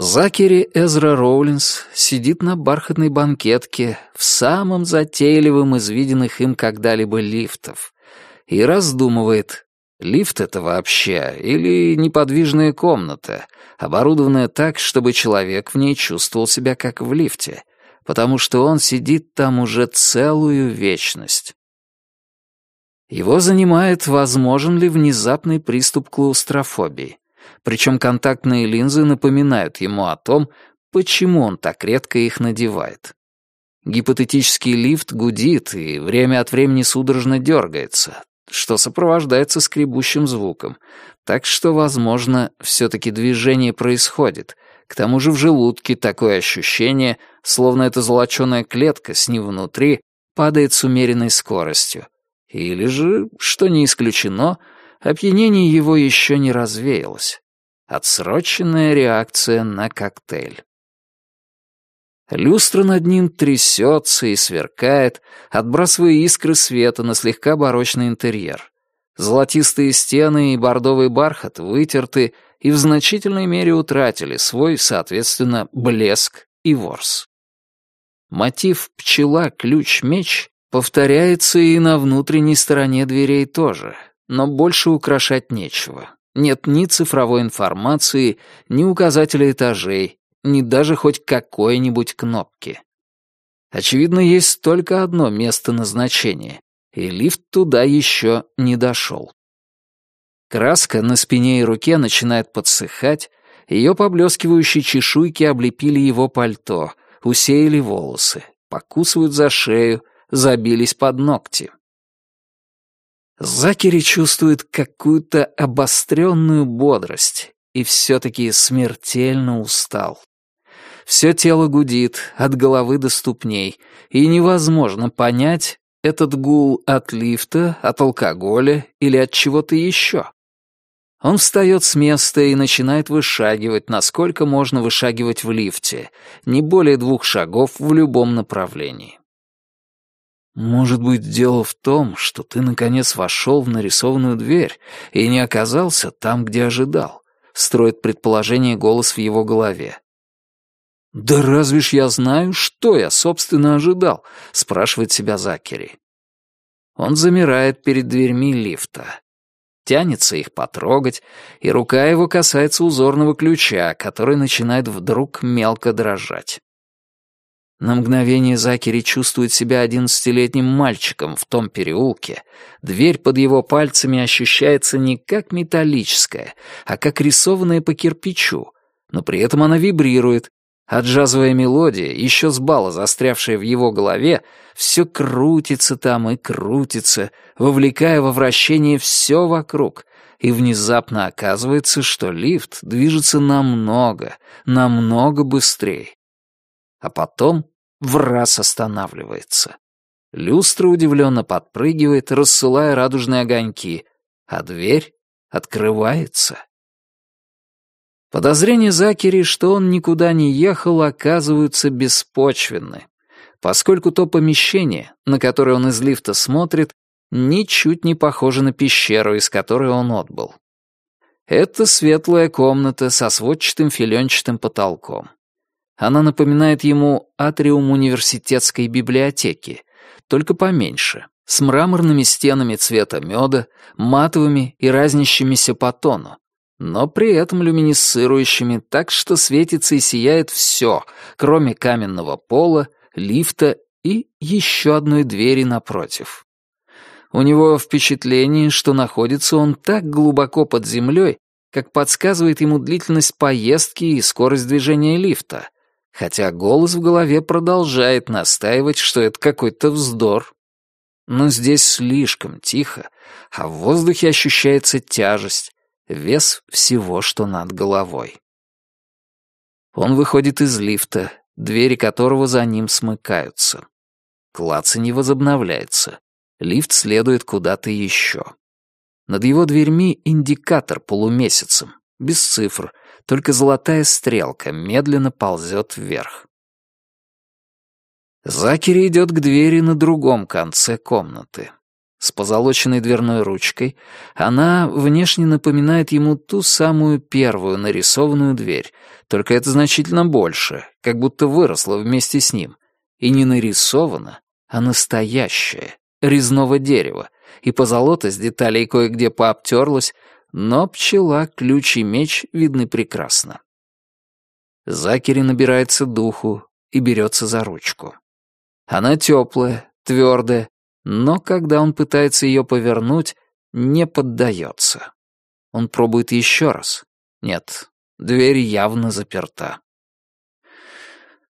Закери Эзра Роулинс сидит на бархатной банкетке в самом затейливом из виденных им когда-либо лифтов и раздумывает, лифт это вообще или неподвижная комната, оборудованная так, чтобы человек в ней чувствовал себя как в лифте, потому что он сидит там уже целую вечность. Его занимает, возможен ли внезапный приступ клаустрофобии. Причем контактные линзы напоминают ему о том, почему он так редко их надевает. Гипотетический лифт гудит и время от времени судорожно дергается, что сопровождается скребущим звуком, так что, возможно, все-таки движение происходит. К тому же в желудке такое ощущение, словно эта золоченая клетка с ним внутри падает с умеренной скоростью. Или же, что не исключено, опьянение его еще не развеялось. Отсроченная реакция на коктейль. Люстра над ним трясется и сверкает, отбрасывая искры света на слегка барочный интерьер. Золотистые стены и бордовый бархат вытерты и в значительной мере утратили свой, соответственно, блеск и ворс. Мотив «пчела, ключ, меч» Повторяется и на внутренней стороне дверей тоже, но больше украшать нечего. Нет ни цифровой информации, ни указателя этажей, ни даже хоть какой-нибудь кнопки. Очевидно, есть только одно место назначения, и лифт туда еще не дошел. Краска на спине и руке начинает подсыхать, ее поблескивающие чешуйки облепили его пальто, усеяли волосы, покусывают за шею, забились под ногти. Закери чувствует какую-то обостренную бодрость и все-таки смертельно устал. Все тело гудит от головы до ступней, и невозможно понять, этот гул от лифта, от алкоголя или от чего-то еще. Он встает с места и начинает вышагивать, насколько можно вышагивать в лифте, не более двух шагов в любом направлении. «Может быть, дело в том, что ты, наконец, вошел в нарисованную дверь и не оказался там, где ожидал», — строит предположение голос в его голове. «Да разве ж я знаю, что я, собственно, ожидал?» — спрашивает себя Закери. Он замирает перед дверьми лифта. Тянется их потрогать, и рука его касается узорного ключа, который начинает вдруг мелко дрожать. На мгновение Закери чувствует себя одиннадцатилетним мальчиком в том переулке. Дверь под его пальцами ощущается не как металлическая, а как рисованная по кирпичу, но при этом она вибрирует, а джазовая мелодия, еще с бала застрявшая в его голове, все крутится там и крутится, вовлекая во вращение все вокруг, и внезапно оказывается, что лифт движется намного, намного быстрее а потом в раз останавливается. Люстра удивленно подпрыгивает, рассылая радужные огоньки, а дверь открывается. Подозрения Закери, что он никуда не ехал, оказываются беспочвенны, поскольку то помещение, на которое он из лифта смотрит, ничуть не похоже на пещеру, из которой он отбыл. Это светлая комната со сводчатым филенчатым потолком. Она напоминает ему атриум университетской библиотеки, только поменьше, с мраморными стенами цвета меда, матовыми и разнящимися по тону, но при этом люминесцирующими так, что светится и сияет все, кроме каменного пола, лифта и еще одной двери напротив. У него впечатление, что находится он так глубоко под землей, как подсказывает ему длительность поездки и скорость движения лифта, хотя голос в голове продолжает настаивать, что это какой-то вздор. Но здесь слишком тихо, а в воздухе ощущается тяжесть, вес всего, что над головой. Он выходит из лифта, двери которого за ним смыкаются. Клацанье возобновляется. Лифт следует куда-то еще. Над его дверьми индикатор полумесяцем, без цифр, только золотая стрелка медленно ползет вверх. Закери идет к двери на другом конце комнаты. с позолоченной дверной ручкой, она внешне напоминает ему ту самую первую нарисованную дверь, только это значительно больше, как будто выросла вместе с ним. И не нарисована, а настоящая, резного дерева, и позолота с деталей кое-где пообтерлась, но пчела, ключ и меч видны прекрасно. Закери набирается духу и берется за ручку. Она теплая, твердая, но когда он пытается ее повернуть, не поддается. Он пробует еще раз. Нет, дверь явно заперта.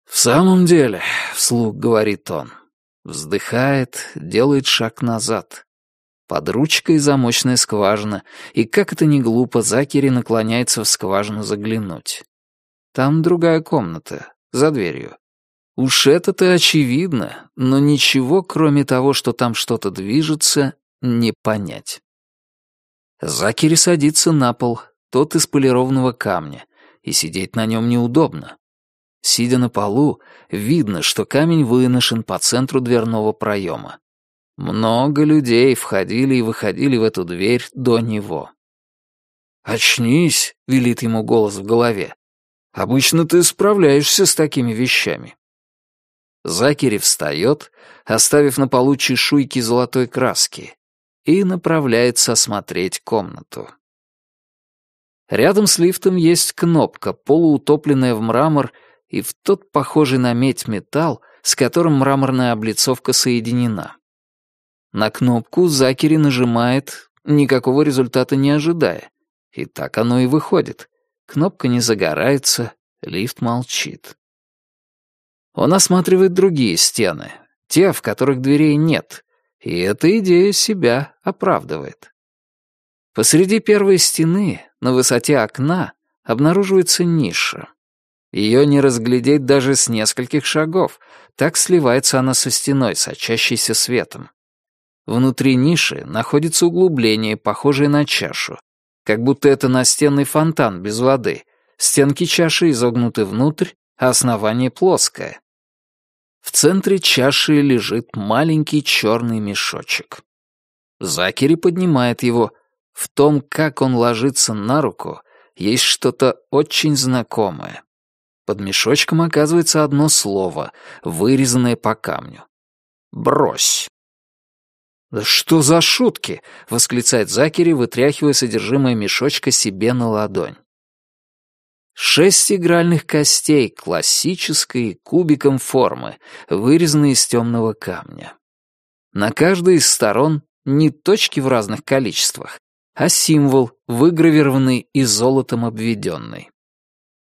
«В самом деле», — вслух говорит он, вздыхает, делает шаг назад. Под ручкой замочная скважина, и как это ни глупо, Закери наклоняется в скважину заглянуть. Там другая комната, за дверью. Уж это-то очевидно, но ничего, кроме того, что там что-то движется, не понять. Закери садится на пол, тот из полированного камня, и сидеть на нем неудобно. Сидя на полу, видно, что камень выношен по центру дверного проема. Много людей входили и выходили в эту дверь до него. «Очнись», — велит ему голос в голове. «Обычно ты справляешься с такими вещами». Закери встает, оставив на полу чешуйки золотой краски, и направляется осмотреть комнату. Рядом с лифтом есть кнопка, полуутопленная в мрамор и в тот похожий на медь металл, с которым мраморная облицовка соединена. На кнопку Закери нажимает, никакого результата не ожидая. И так оно и выходит. Кнопка не загорается, лифт молчит. Он осматривает другие стены, те, в которых дверей нет, и эта идея себя оправдывает. Посреди первой стены, на высоте окна, обнаруживается ниша. Ее не разглядеть даже с нескольких шагов, так сливается она со стеной, сочащейся светом. Внутри ниши находится углубление, похожее на чашу, как будто это настенный фонтан без воды. Стенки чаши изогнуты внутрь, а основание плоское. В центре чаши лежит маленький черный мешочек. Закери поднимает его. В том, как он ложится на руку, есть что-то очень знакомое. Под мешочком оказывается одно слово, вырезанное по камню. «Брось». «Да что за шутки?» — восклицает Закери, вытряхивая содержимое мешочка себе на ладонь. Шесть игральных костей классической кубиком формы, вырезанные из темного камня. На каждой из сторон не точки в разных количествах, а символ, выгравированный и золотом обведенный.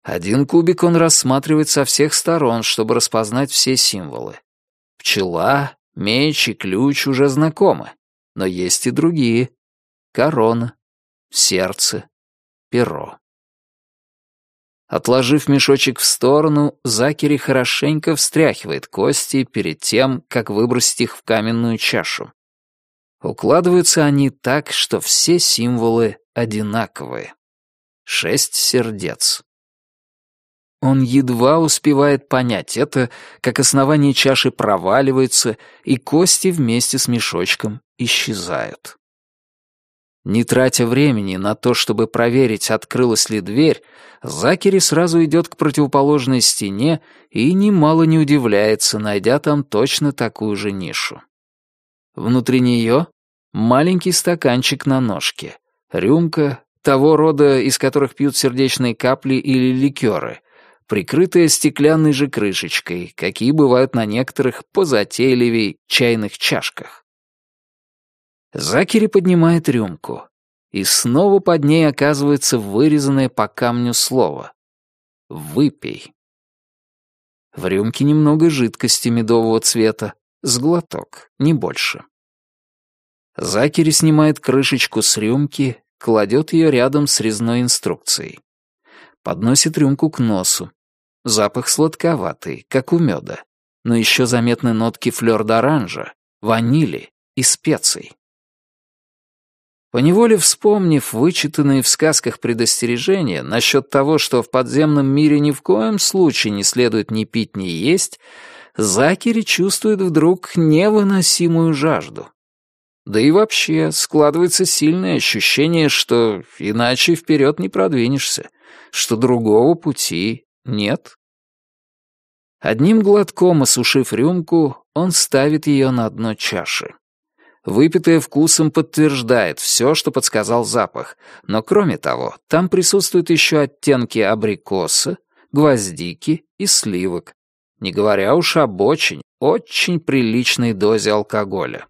Один кубик он рассматривает со всех сторон, чтобы распознать все символы. Пчела, меч и ключ уже знакомы, но есть и другие. Корона, сердце, перо. Отложив мешочек в сторону, Закери хорошенько встряхивает кости перед тем, как выбросить их в каменную чашу. Укладываются они так, что все символы одинаковые. Шесть сердец. Он едва успевает понять это, как основание чаши проваливается, и кости вместе с мешочком исчезают. Не тратя времени на то, чтобы проверить, открылась ли дверь, Закери сразу идет к противоположной стене и немало не удивляется, найдя там точно такую же нишу. Внутри нее маленький стаканчик на ножке, рюмка, того рода, из которых пьют сердечные капли или ликеры, прикрытая стеклянной же крышечкой, какие бывают на некоторых позатейливей чайных чашках. Закери поднимает рюмку, и снова под ней оказывается вырезанное по камню слово «Выпей». В рюмке немного жидкости медового цвета, с глоток, не больше. Закери снимает крышечку с рюмки, кладет ее рядом с резной инструкцией. Подносит рюмку к носу. Запах сладковатый, как у меда, но еще заметны нотки флёр-д'оранжа, ванили и специй. Поневоле вспомнив вычитанные в сказках предостережения насчет того, что в подземном мире ни в коем случае не следует ни пить, ни есть, Закери чувствует вдруг невыносимую жажду. Да и вообще складывается сильное ощущение, что иначе вперед не продвинешься, что другого пути нет. Одним глотком осушив рюмку, он ставит ее на дно чаши. Выпитое вкусом подтверждает все, что подсказал запах, но кроме того, там присутствуют еще оттенки абрикоса, гвоздики и сливок, не говоря уж об очень, очень приличной дозе алкоголя.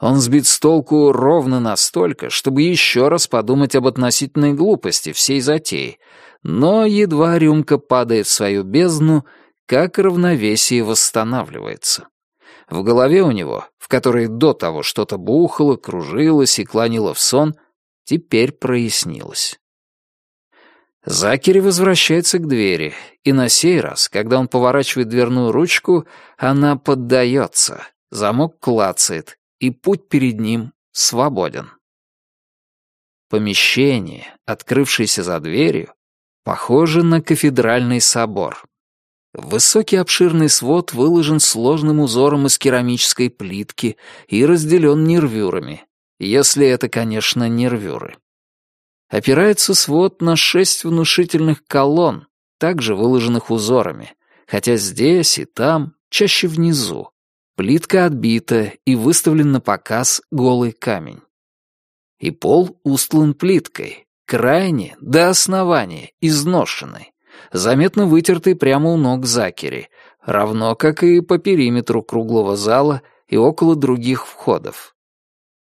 Он сбит с толку ровно настолько, чтобы еще раз подумать об относительной глупости всей затеи, но едва рюмка падает в свою бездну, как равновесие восстанавливается. В голове у него, в которой до того что-то бухало, кружилось и клонило в сон, теперь прояснилось. Закери возвращается к двери, и на сей раз, когда он поворачивает дверную ручку, она поддается, замок клацает, и путь перед ним свободен. Помещение, открывшееся за дверью, похоже на кафедральный собор. Высокий обширный свод выложен сложным узором из керамической плитки и разделен нервюрами, если это, конечно, нервюры. Опирается свод на шесть внушительных колонн, также выложенных узорами, хотя здесь и там, чаще внизу, плитка отбита и выставлен на показ голый камень. И пол устлан плиткой, крайне, до основания, изношенной, заметно вытертый прямо у ног Закери, равно как и по периметру круглого зала и около других входов.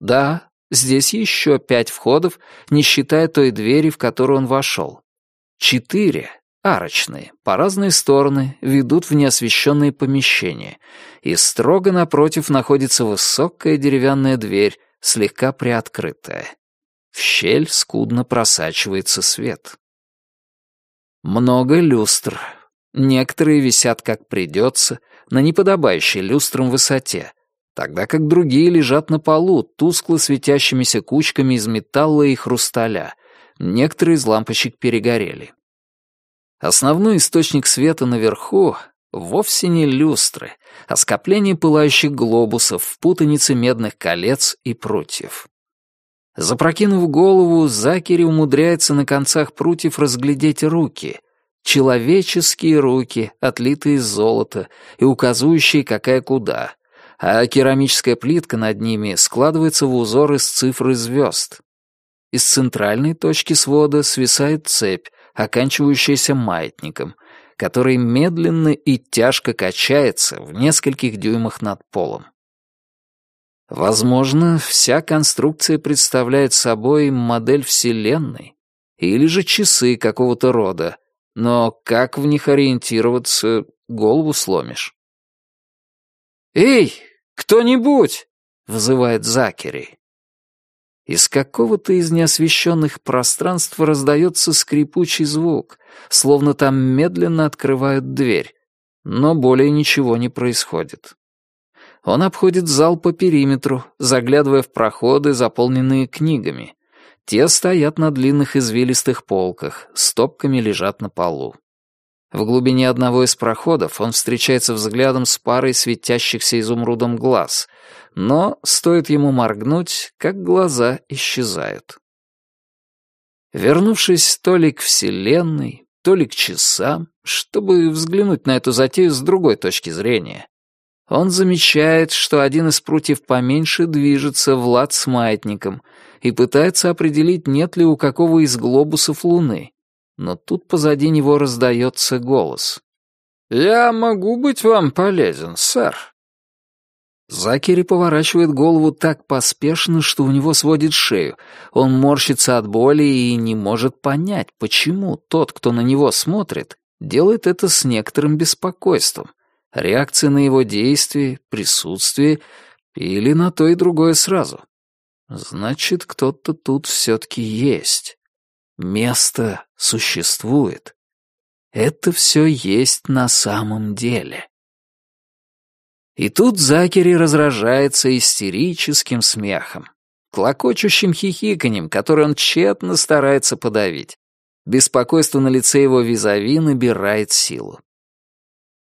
Да, здесь еще пять входов, не считая той двери, в которую он вошел. Четыре, арочные, по разные стороны, ведут в неосвещенные помещения, и строго напротив находится высокая деревянная дверь, слегка приоткрытая. В щель скудно просачивается свет. Много люстр. Некоторые висят как придется, на неподобающей люстрам высоте, тогда как другие лежат на полу, тускло светящимися кучками из металла и хрусталя. Некоторые из лампочек перегорели. Основной источник света наверху вовсе не люстры, а скопление пылающих глобусов в путанице медных колец и прутьев. Запрокинув голову, Закери умудряется на концах прутьев разглядеть руки. Человеческие руки, отлитые из золота и указывающие какая куда. А керамическая плитка над ними складывается в узор из цифр и звезд. Из центральной точки свода свисает цепь, оканчивающаяся маятником, который медленно и тяжко качается в нескольких дюймах над полом. Возможно, вся конструкция представляет собой модель Вселенной или же часы какого-то рода, но как в них ориентироваться, голову сломишь. «Эй, кто-нибудь!» — вызывает Закери. Из какого-то из неосвещенных пространств раздается скрипучий звук, словно там медленно открывают дверь, но более ничего не происходит. Он обходит зал по периметру, заглядывая в проходы, заполненные книгами. Те стоят на длинных извилистых полках, стопками лежат на полу. В глубине одного из проходов он встречается взглядом с парой светящихся изумрудом глаз, но стоит ему моргнуть, как глаза исчезают. Вернувшись то ли к Вселенной, то ли к часам, чтобы взглянуть на эту затею с другой точки зрения, он замечает, что один из прутьев поменьше движется в лад с маятником и пытается определить, нет ли у какого из глобусов Луны. Но тут позади него раздается голос. «Я могу быть вам полезен, сэр». Закери поворачивает голову так поспешно, что у него сводит шею. Он морщится от боли и не может понять, почему тот, кто на него смотрит, делает это с некоторым беспокойством реакция на его действие, присутствие или на то и другое сразу. Значит, кто-то тут все-таки есть. Место существует. Это все есть на самом деле. И тут Закери разражается истерическим смехом, клокочущим хихиканьем, который он тщетно старается подавить. Беспокойство на лице его визави набирает силу.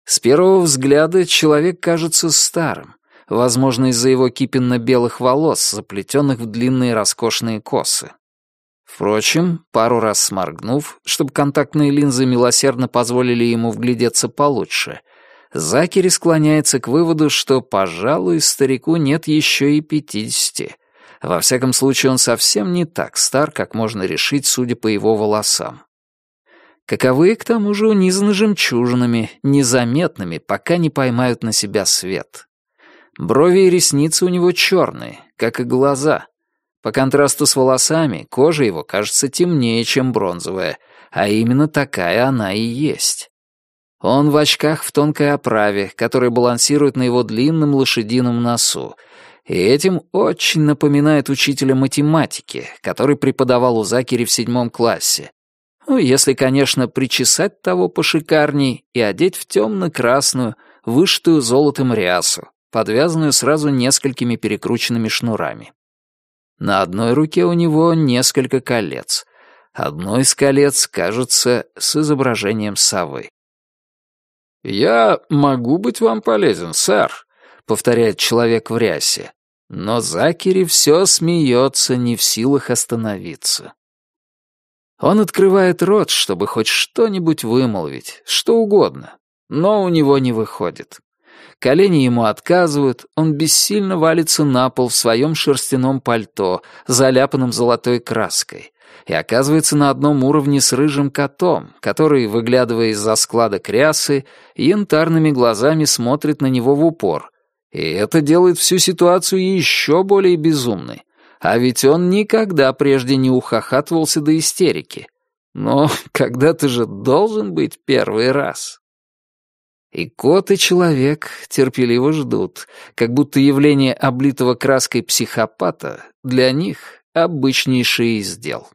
С первого взгляда человек кажется старым, возможно, из-за его кипенно-белых волос, заплетенных в длинные роскошные косы. Впрочем, пару раз сморгнув, чтобы контактные линзы милосердно позволили ему вглядеться получше, Закери склоняется к выводу, что, пожалуй, старику нет еще и пятидесяти. Во всяком случае, он совсем не так стар, как можно решить, судя по его волосам. Каковые, к тому же, унизаны жемчужинами, незаметными, пока не поймают на себя свет. Брови и ресницы у него черные, как и глаза. По контрасту с волосами, кожа его кажется темнее, чем бронзовая, а именно такая она и есть. Он в очках в тонкой оправе, которые балансируют на его длинном лошадином носу, и этим очень напоминает учителя математики, который преподавал у Закери в седьмом классе. Ну, если, конечно, причесать того пошикарней и одеть в темно-красную, вышитую золотом рясу, подвязанную сразу несколькими перекрученными шнурами. На одной руке у него несколько колец. Одно из колец, кажется, с изображением совы. «Я могу быть вам полезен, сэр», — повторяет человек в рясе. Но Закери все смеется, не в силах остановиться. Он открывает рот, чтобы хоть что-нибудь вымолвить, что угодно, но у него не выходит. Колени ему отказывают, он бессильно валится на пол в своем шерстяном пальто, заляпанном золотой краской, и оказывается на одном уровне с рыжим котом, который, выглядывая из-за склада крясы, янтарными глазами смотрит на него в упор. И это делает всю ситуацию еще более безумной. А ведь он никогда прежде не ухахатывался до истерики. Но когда-то же должен быть первый раз. И кот, и человек терпеливо ждут, как будто явление облитого краской психопата для них обычнейший из дел.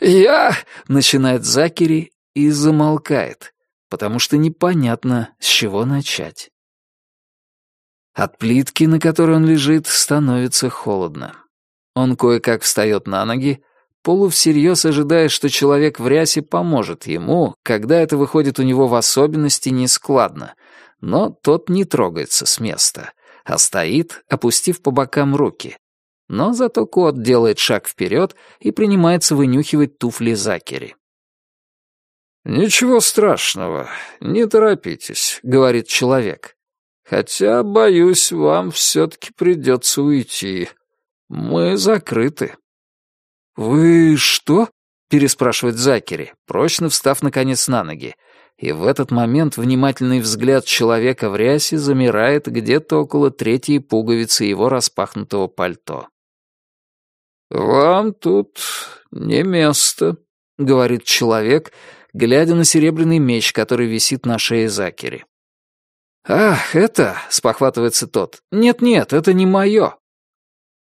«Я...» — начинает Закери и замолкает, потому что непонятно, с чего начать. От плитки, на которой он лежит, становится холодно. Он кое-как встает на ноги, полу всерьез ожидая, что человек в рясе поможет ему, когда это выходит у него в особенности нескладно, но тот не трогается с места, а стоит, опустив по бокам руки, но зато кот делает шаг вперед и принимается вынюхивать туфли Закери. «Ничего страшного, не торопитесь», — говорит человек. «Хотя, боюсь, вам все-таки придется уйти. Мы закрыты». «Вы что?» — переспрашивает Закери, прочно встав наконец на ноги. И в этот момент внимательный взгляд человека в рясе замирает где-то около третьей пуговицы его распахнутого пальто. «Вам тут не место», — говорит человек, глядя на серебряный меч, который висит на шее Закери. «Ах, это...» — спохватывается тот. «Нет-нет, это не мое».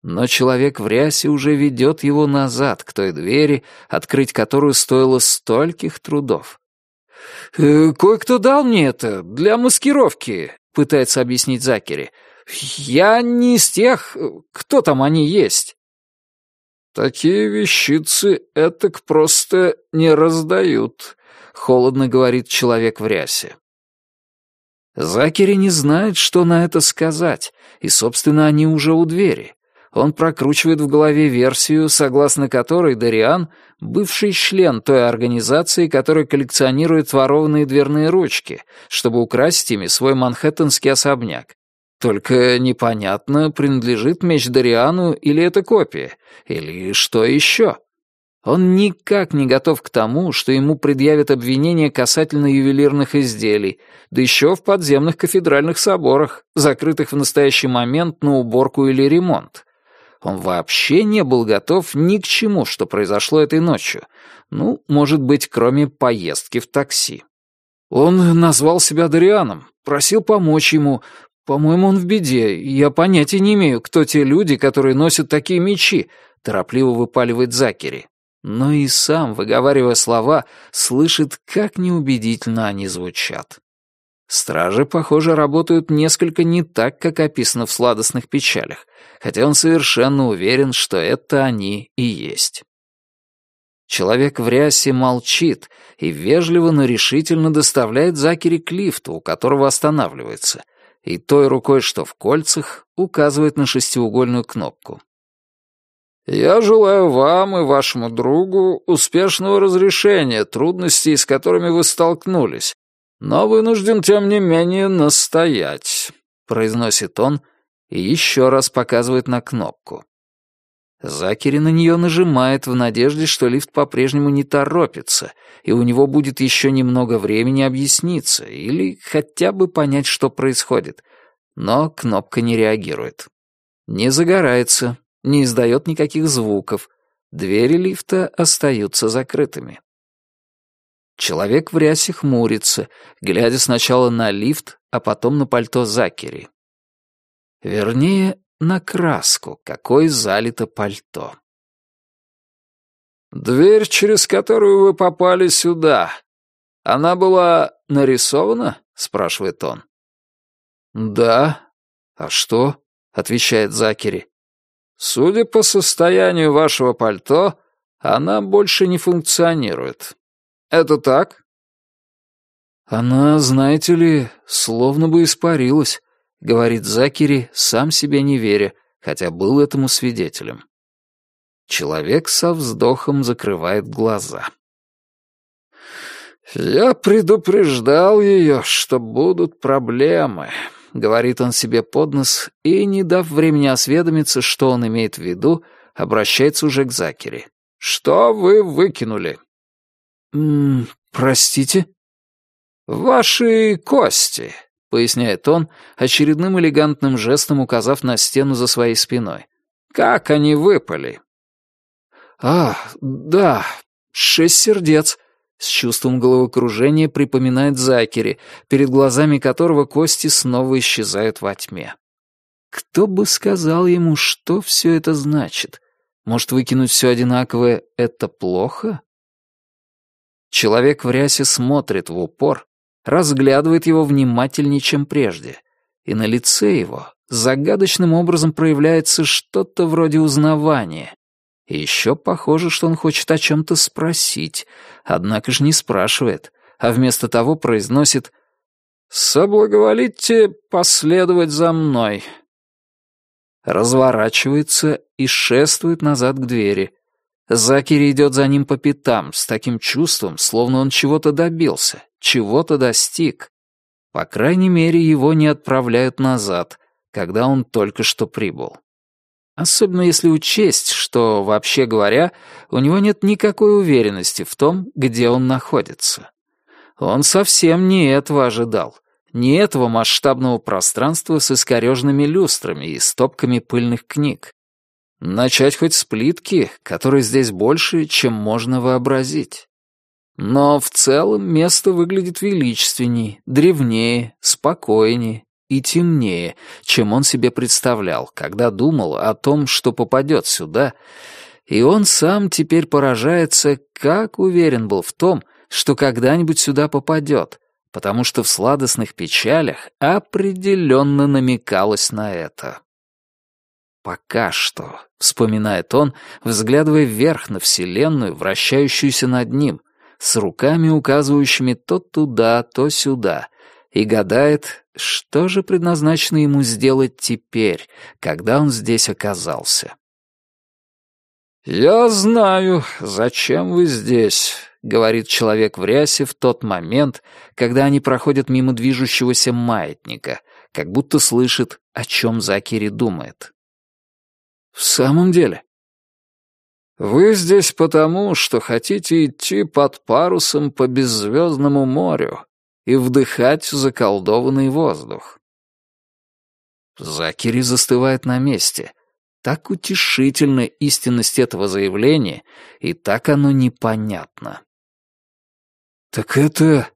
Но человек в рясе уже ведет его назад, к той двери, открыть которую стоило стольких трудов. «Э, «Кое-кто дал мне это для маскировки», — пытается объяснить Закери. «Я не из тех, кто там они есть». «Такие вещицы этак просто не раздают», — холодно говорит человек в рясе. Закери не знает, что на это сказать, и, собственно, они уже у двери. Он прокручивает в голове версию, согласно которой Дариан — бывший член той организации, которая коллекционирует ворованные дверные ручки, чтобы украсить ими свой манхэттенский особняк, только непонятно, принадлежит меч Дариану или это копия, или что еще. Он никак не готов к тому, что ему предъявят обвинения касательно ювелирных изделий, да еще в подземных кафедральных соборах, закрытых в настоящий момент на уборку или ремонт. Он вообще не был готов ни к чему, что произошло этой ночью. Ну, может быть, кроме поездки в такси. Он назвал себя Дарианом, просил помочь ему, «По-моему, он в беде. Я понятия не имею, кто те люди, которые носят такие мечи», — торопливо выпаливает Закери. Но и сам, выговаривая слова, слышит, как неубедительно они звучат. Стражи, похоже, работают несколько не так, как описано в «Сладостных печалях», хотя он совершенно уверен, что это они и есть. Человек в рясе молчит и вежливо, но решительно доставляет Закери к лифту, у которого останавливается — и той рукой, что в кольцах, указывает на шестиугольную кнопку. «Я желаю вам и вашему другу успешного разрешения трудностей, с которыми вы столкнулись, но вынужден, тем не менее, настоять», — произносит он и еще раз показывает на кнопку. Закери на нее нажимает в надежде, что лифт по-прежнему не торопится, и у него будет еще немного времени объясниться или хотя бы понять, что происходит. Но кнопка не реагирует. Не загорается, не издает никаких звуков. Двери лифта остаются закрытыми. Человек в рясе хмурится, глядя сначала на лифт, а потом на пальто Закери. Вернее, на краску, какой залито пальто. «Дверь, через которую вы попали сюда, она была нарисована?» — спрашивает он. «Да. А что?» — отвечает Закери. «Судя по состоянию вашего пальто, она больше не функционирует. Это так?» «Она, знаете ли, словно бы испарилась», — говорит Закери, сам себе не веря, хотя был этому свидетелем. Человек со вздохом закрывает глаза. «Я предупреждал ее, что будут проблемы», — говорит он себе под нос, и, не дав времени осведомиться, что он имеет в виду, обращается уже к Закери. «Что вы выкинули?» «М -м, «Простите?» «Ваши кости», — поясняет он, очередным элегантным жестом указав на стену за своей спиной. «Как они выпали?» «А, да, шесть сердец», — с чувством головокружения припоминает Закери, перед глазами которого кости снова исчезают во тьме. Кто бы сказал ему, что все это значит? Может, выкинуть все одинаковое — это плохо? Человек в рясе смотрит в упор, разглядывает его внимательнее, чем прежде, и на лице его загадочным образом проявляется что-то вроде узнавания. Еще похоже, что он хочет о чем-то спросить, однако же не спрашивает, а вместо того произносит «Соблаговолите последовать за мной». Разворачивается и шествует назад к двери. Закери идет за ним по пятам, с таким чувством, словно он чего-то добился, чего-то достиг. По крайней мере, его не отправляют назад, когда он только что прибыл. Особенно если учесть, что, вообще говоря, у него нет никакой уверенности в том, где он находится. Он совсем не этого ожидал. Не этого масштабного пространства с искореженными люстрами и стопками пыльных книг. Начать хоть с плитки, которой здесь больше, чем можно вообразить. Но в целом место выглядит величественней, древнее, спокойнее и темнее, чем он себе представлял, когда думал о том, что попадет сюда, и он сам теперь поражается, как уверен был в том, что когда-нибудь сюда попадет, потому что в сладостных печалях определенно намекалось на это. «Пока что», — вспоминает он, взглядывая вверх на Вселенную, вращающуюся над ним, с руками, указывающими то туда, то сюда, и гадает, что же предназначено ему сделать теперь, когда он здесь оказался. «Я знаю, зачем вы здесь», — говорит человек в рясе в тот момент, когда они проходят мимо движущегося маятника, как будто слышит, о чем Закири думает. «В самом деле?» Вы здесь потому, что хотите идти под парусом по беззвездному морю и вдыхать заколдованный воздух. Закири застывает на месте. Так утешительна истинность этого заявления, и так оно непонятно. «Так это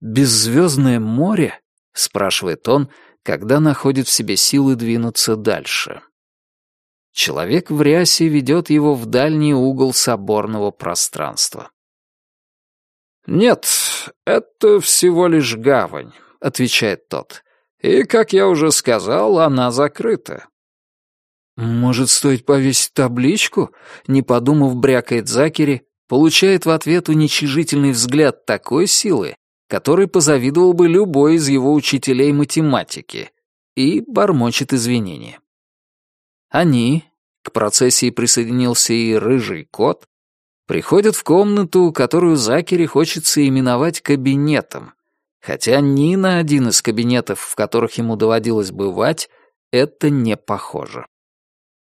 беззвездное море?» — спрашивает он, когда находит в себе силы двинуться дальше. Человек в рясе ведет его в дальний угол соборного пространства. «Нет, это всего лишь гавань», — отвечает тот. «И, как я уже сказал, она закрыта». «Может, стоит повесить табличку?» — не подумав, брякает Закери, получает в ответ уничижительный взгляд такой силы, который позавидовал бы любой из его учителей математики, и бормочет извинения. Они, к процессии присоединился и рыжий кот, приходят в комнату, которую Закери хочется именовать кабинетом, хотя ни на один из кабинетов, в которых ему доводилось бывать, это не похоже.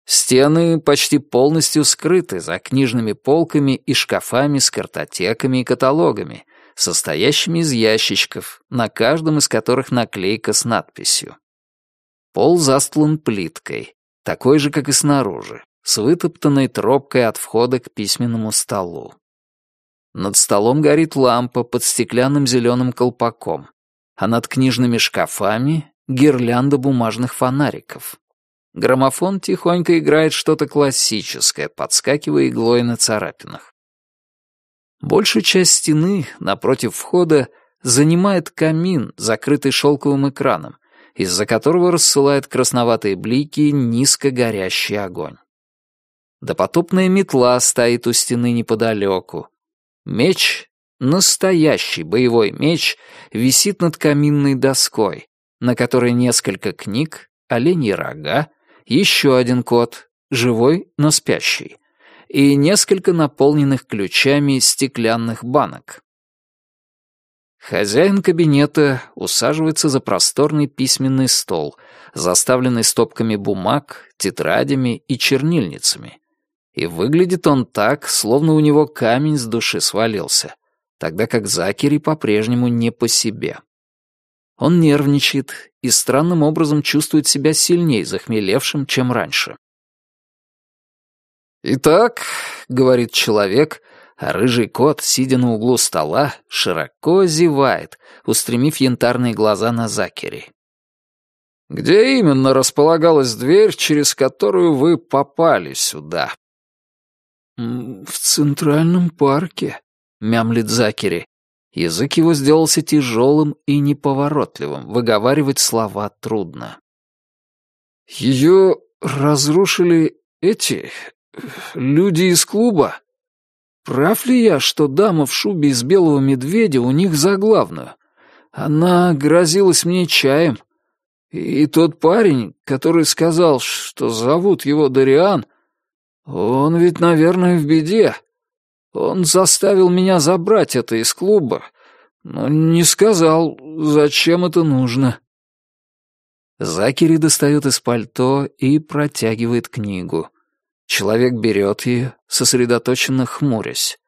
Стены почти полностью скрыты за книжными полками и шкафами с картотеками и каталогами, состоящими из ящичков, на каждом из которых наклейка с надписью. Пол застлан плиткой, такой же, как и снаружи, с вытоптанной тропкой от входа к письменному столу. Над столом горит лампа под стеклянным зеленым колпаком, а над книжными шкафами — гирлянда бумажных фонариков. Граммофон тихонько играет что-то классическое, подскакивая иглой на царапинах. Большую часть стены, напротив входа, занимает камин, закрытый шелковым экраном, из-за которого рассылает красноватые блики низко горящий огонь. Допотопная метла стоит у стены неподалеку. Меч, настоящий боевой меч, висит над каминной доской, на которой несколько книг, оленьи рога, еще один кот, живой, но спящий, и несколько наполненных ключами стеклянных банок. Хозяин кабинета усаживается за просторный письменный стол, заставленный стопками бумаг, тетрадями и чернильницами. И выглядит он так, словно у него камень с души свалился, тогда как Закери по-прежнему не по себе. Он нервничает и странным образом чувствует себя сильнее захмелевшим, чем раньше. «Итак», — говорит человек, а рыжий кот, сидя на углу стола, широко зевает, устремив янтарные глаза на Закери. «Где именно располагалась дверь, через которую вы попали сюда?» «В центральном парке», — мямлит Закери. Язык его сделался тяжелым и неповоротливым, выговаривать слова трудно. «Ее разрушили эти люди из клуба? Прав ли я, что дама в шубе из белого медведя у них за главную? Она грозилась мне чаем. И тот парень, который сказал, что зовут его Дариан, он ведь, наверное, в беде. Он заставил меня забрать это из клуба, но не сказал, зачем это нужно. Закери достает из пальто и протягивает книгу. Человек берет ее, сосредоточенно хмурясь.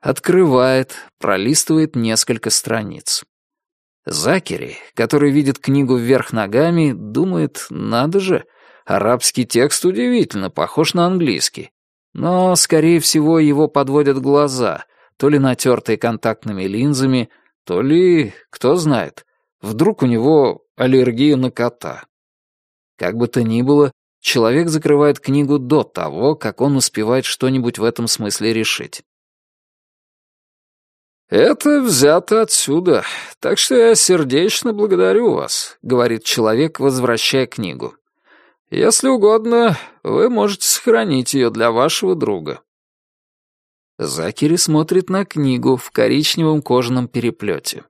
Открывает, пролистывает несколько страниц. Закери, который видит книгу вверх ногами, думает, надо же, арабский текст удивительно похож на английский. Но, скорее всего, его подводят глаза, то ли натертые контактными линзами, то ли, кто знает, вдруг у него аллергия на кота. Как бы то ни было, человек закрывает книгу до того, как он успевает что-нибудь в этом смысле решить. «Это взято отсюда, так что я сердечно благодарю вас», — говорит человек, возвращая книгу. «Если угодно, вы можете сохранить ее для вашего друга». Закери смотрит на книгу в коричневом кожаном переплете.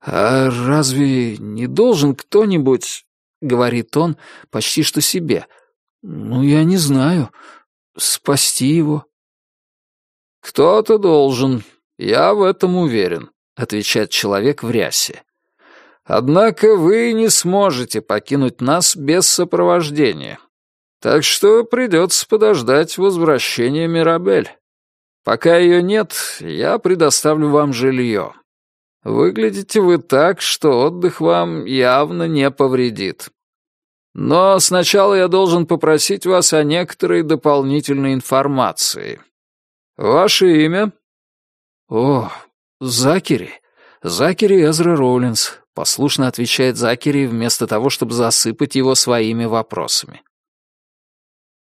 «А разве не должен кто-нибудь — говорит он почти что себе. «Ну, я не знаю. Спасти его». «Кто-то должен. Я в этом уверен», — отвечает человек в рясе. «Однако вы не сможете покинуть нас без сопровождения. Так что придется подождать возвращения Мирабель. Пока ее нет, я предоставлю вам жилье. Выглядите вы так, что отдых вам явно не повредит. Но сначала я должен попросить вас о некоторой дополнительной информации. Ваше имя? О, Закери. Закери Эзра Роулинс, послушно отвечает Закери вместо того, чтобы засыпать его своими вопросами.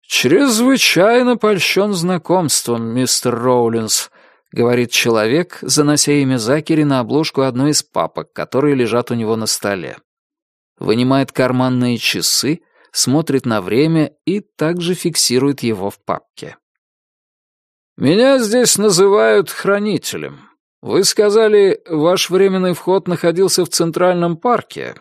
«Чрезвычайно польщен знакомством, мистер Роулинс», — говорит человек, занося имя Закери на обложку одной из папок, которые лежат у него на столе. Вынимает карманные часы, смотрит на время и также фиксирует его в папке. «Меня здесь называют хранителем. Вы сказали, ваш временный вход находился в Центральном парке.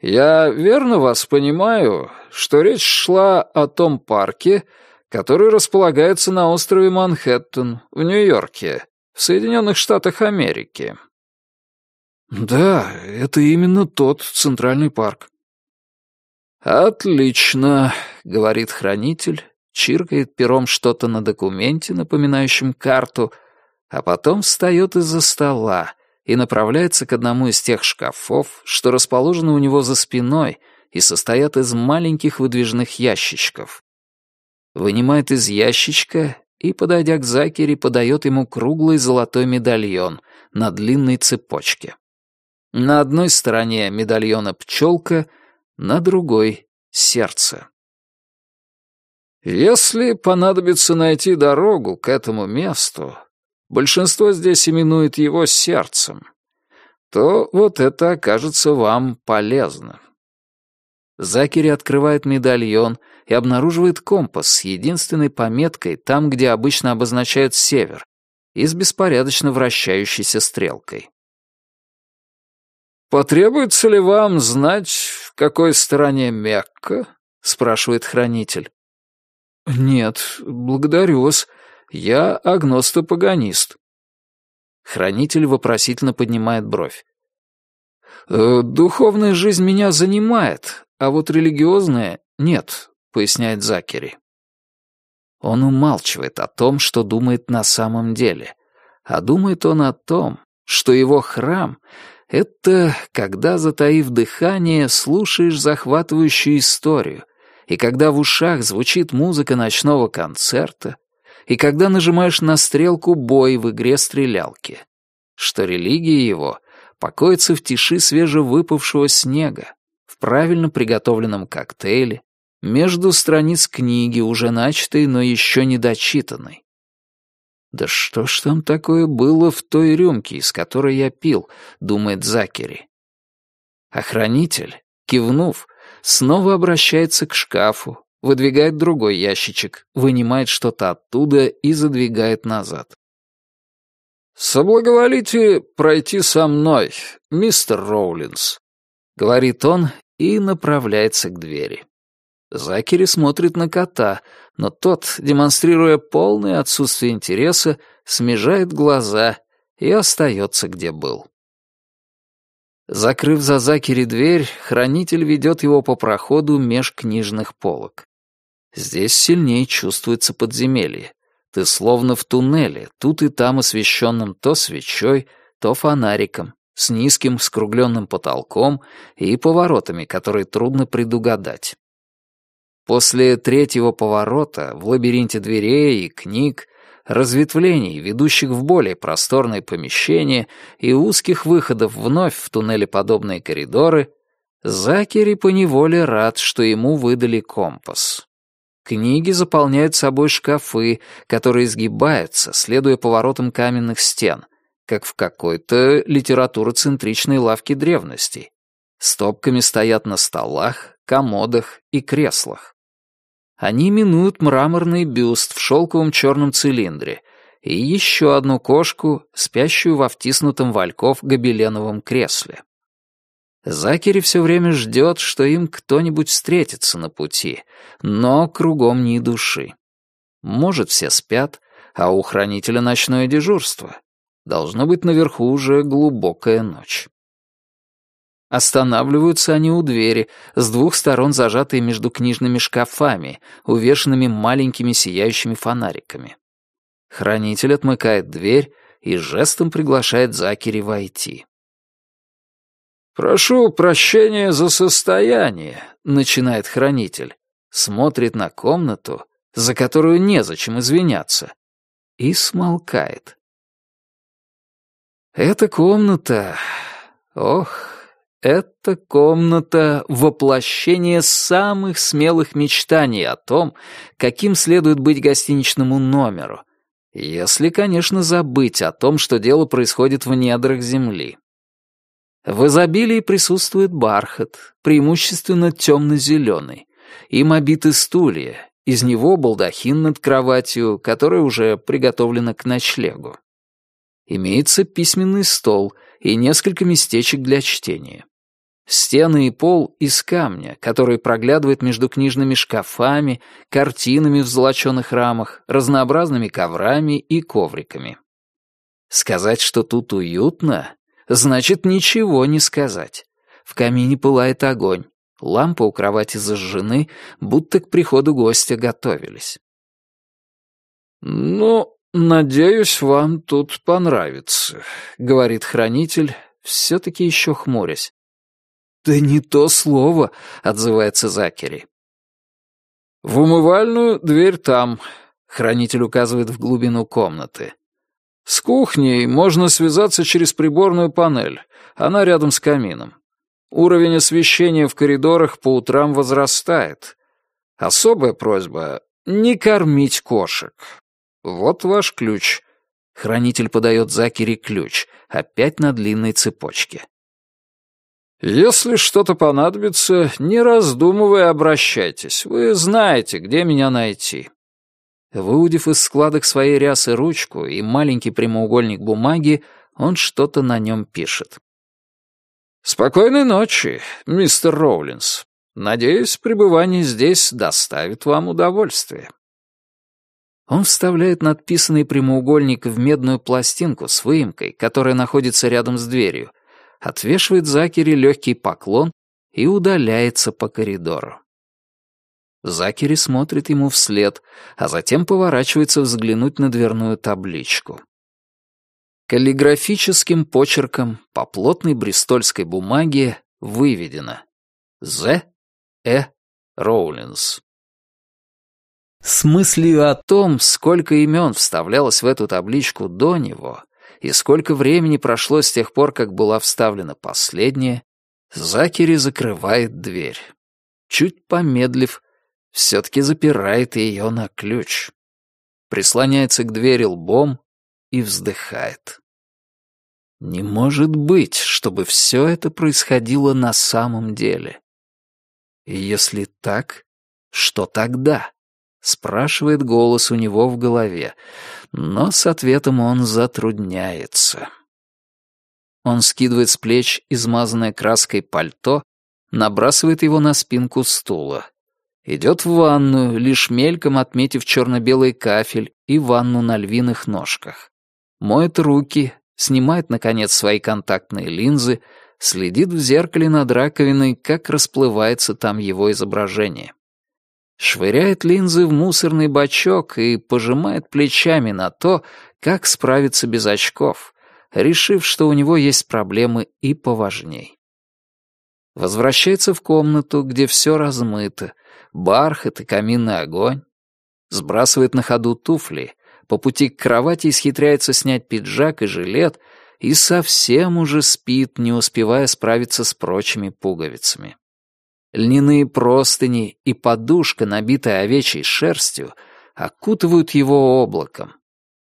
Я верно вас понимаю, что речь шла о том парке, который располагается на острове Манхэттен в Нью-Йорке, в Соединенных Штатах Америки?» «Да, это именно тот центральный парк». «Отлично», — говорит хранитель, чиркает пером что-то на документе, напоминающем карту, а потом встает из-за стола и направляется к одному из тех шкафов, что расположены у него за спиной и состоят из маленьких выдвижных ящичков. Вынимает из ящичка и, подойдя к Закери, подает ему круглый золотой медальон на длинной цепочке. На одной стороне медальона пчелка, на другой — сердце. Если понадобится найти дорогу к этому месту, большинство здесь именует его сердцем, то вот это окажется вам полезно. Закери открывает медальон и обнаруживает компас с единственной пометкой там, где обычно обозначают север, и с беспорядочно вращающейся стрелкой. «Потребуется ли вам знать, в какой стороне Мекка?» — спрашивает хранитель. «Нет, благодарю вас. Я агностопаганист». Хранитель вопросительно поднимает бровь. «Э, «Духовная жизнь меня занимает, а вот религиозная — нет», — поясняет Закери. Он умалчивает о том, что думает на самом деле, а думает он о том, что его храм это когда, затаив дыхание, слушаешь захватывающую историю, и когда в ушах звучит музыка ночного концерта, и когда нажимаешь на стрелку «бой» в игре стрелялки, что религия его покоится в тиши свежевыпавшего снега, в правильно приготовленном коктейле, между страниц книги, уже начатой, но еще не дочитанной, «Да что ж там такое было в той рюмке, из которой я пил?» — думает Закери. Охранитель, кивнув, снова обращается к шкафу, выдвигает другой ящичек, вынимает что-то оттуда и задвигает назад. «Соблаговолите пройти со мной, мистер Роулинс», — говорит он и направляется к двери. Закери смотрит на кота, но тот, демонстрируя полное отсутствие интереса, смежает глаза и остается где был. Закрыв за Закери дверь, хранитель ведет его по проходу меж книжных полок. Здесь сильнее чувствуется подземелье. Ты словно в туннеле, тут и там освещенным то свечой, то фонариком, с низким скругленным потолком и поворотами, которые трудно предугадать. После третьего поворота в лабиринте дверей и книг, разветвлений, ведущих в более просторные помещения и узких выходов вновь в туннелеподобные коридоры, Закери поневоле рад, что ему выдали компас. Книги заполняют собой шкафы, которые сгибаются, следуя поворотам каменных стен, как в какой-то литературоцентричной лавке древностей. Стопками стоят на столах, комодах и креслах. Они минуют мраморный бюст в шелковом черном цилиндре и еще одну кошку, спящую во втиснутом вальков гобеленовом кресле. Закери все время ждет, что им кто-нибудь встретится на пути, но кругом ни души. Может, все спят, а у хранителя ночное дежурство. Должно быть, наверху уже глубокая ночь. Останавливаются они у двери, с двух сторон зажатые между книжными шкафами, увешанными маленькими сияющими фонариками. Хранитель отмыкает дверь и жестом приглашает Закери войти. «Прошу прощения за состояние», — начинает хранитель. Смотрит на комнату, за которую незачем извиняться, и смолкает. Эта комната... Ох, эта комната — воплощение самых смелых мечтаний о том, каким следует быть гостиничному номеру, если, конечно, забыть о том, что дело происходит в недрах земли. В изобилии присутствует бархат, преимущественно темно-зеленый. Им обиты стулья, из него балдахин над кроватью, которая уже приготовлена к ночлегу. Имеется письменный стол и несколько местечек для чтения. Стены и пол из камня, который проглядывает между книжными шкафами, картинами в золоченых рамах, разнообразными коврами и ковриками. Сказать, что тут уютно, значит ничего не сказать. В камине пылает огонь, лампы у кровати зажжены, будто к приходу гостя готовились. «Ну, надеюсь, вам тут понравится», — говорит хранитель, все-таки еще хмурясь. «Да не то слово», — отзывается Закери. «В умывальную дверь там», — хранитель указывает в глубину комнаты. «С кухней можно связаться через приборную панель. Она рядом с камином. Уровень освещения в коридорах по утрам возрастает. Особая просьба — не кормить кошек. Вот ваш ключ». Хранитель подает Закери ключ, опять на длинной цепочке. «Если что-то понадобится, не раздумывая, обращайтесь. Вы знаете, где меня найти». Выудив из складок своей рясы ручку и маленький прямоугольник бумаги, он что-то на нем пишет. «Спокойной ночи, мистер Роулинс. Надеюсь, пребывание здесь доставит вам удовольствие». Он вставляет надписанный прямоугольник в медную пластинку с выемкой, которая находится рядом с дверью, отвешивает Закери легкий поклон и удаляется по коридору. Закери смотрит ему вслед, а затем поворачивается взглянуть на дверную табличку. Каллиграфическим почерком по плотной бристольской бумаге выведено «З. Э. Роулинс». С мыслью о том, сколько имен вставлялось в эту табличку до него, и сколько времени прошло с тех пор, как была вставлена последняя, Закери закрывает дверь. Чуть помедлив, все-таки запирает ее на ключ. Прислоняется к двери лбом и вздыхает. Не может быть, чтобы все это происходило на самом деле. И если так, что тогда? Спрашивает голос у него в голове, но с ответом он затрудняется. Он скидывает с плеч измазанное краской пальто, набрасывает его на спинку стула. Идет в ванную, лишь мельком отметив черно-белый кафель и ванну на львиных ножках. Моет руки, снимает, наконец, свои контактные линзы, следит в зеркале над раковиной, как расплывается там его изображение швыряет линзы в мусорный бачок и пожимает плечами на то, как справиться без очков, решив, что у него есть проблемы и поважней. Возвращается в комнату, где все размыто, бархат и каминный огонь, сбрасывает на ходу туфли, по пути к кровати исхитряется снять пиджак и жилет и совсем уже спит, не успевая справиться с прочими пуговицами. Льняные простыни и подушка, набитая овечьей шерстью, окутывают его облаком.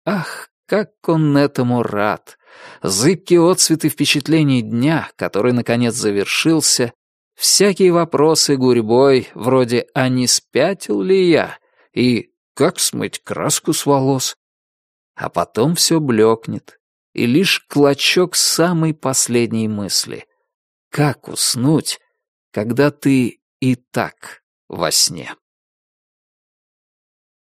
Ах, как он этому рад! Зыбкие отцветы впечатлений дня, который, наконец, завершился, всякие вопросы гурьбой, вроде «А не спятил ли я?» и «Как смыть краску с волос?» А потом все блекнет, и лишь клочок самой последней мысли. Как уснуть, когда ты и так во сне.